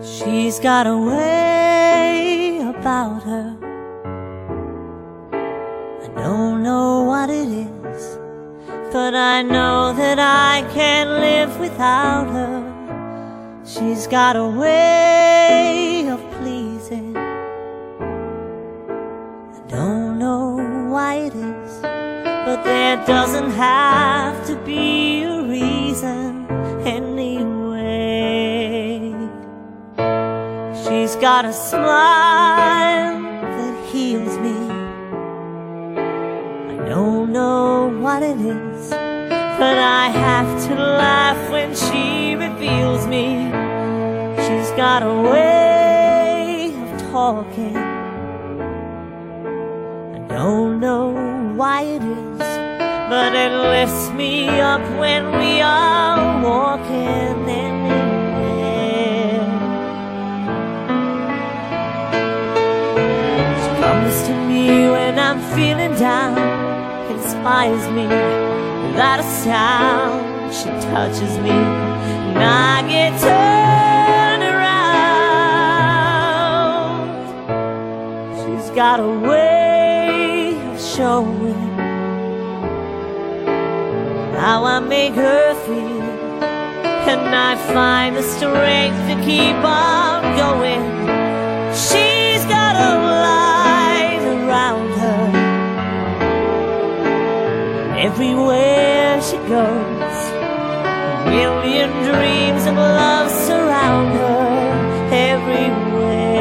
She's got a way about her. I don't know what it is, but I know that I can't live without her. She's got a way of pleasing. I don't know why it is, but there doesn't have to be a got a smile that heals me. I don't know what it is, but I have to laugh when she reveals me. She's got a way of talking. I don't know why it is, but it lifts me up when we are walking I'm feeling down, inspires me without a sound. She touches me, and I get turned around. She's got a way of showing how I make her feel, and I find the strength to keep on Everywhere she goes, a million dreams of love surround her. Everywhere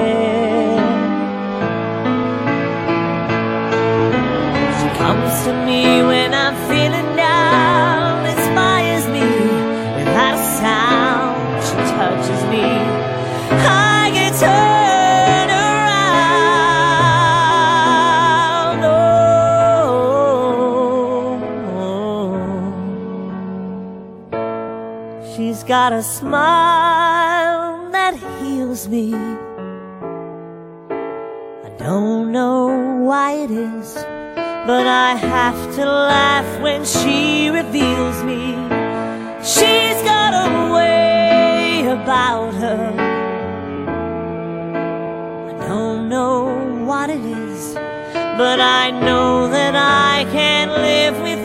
she comes to me when she's got a smile that heals me. I don't know why it is, but I have to laugh when she reveals me. She's got a way about her. I don't know what it is, but I know that I can't live without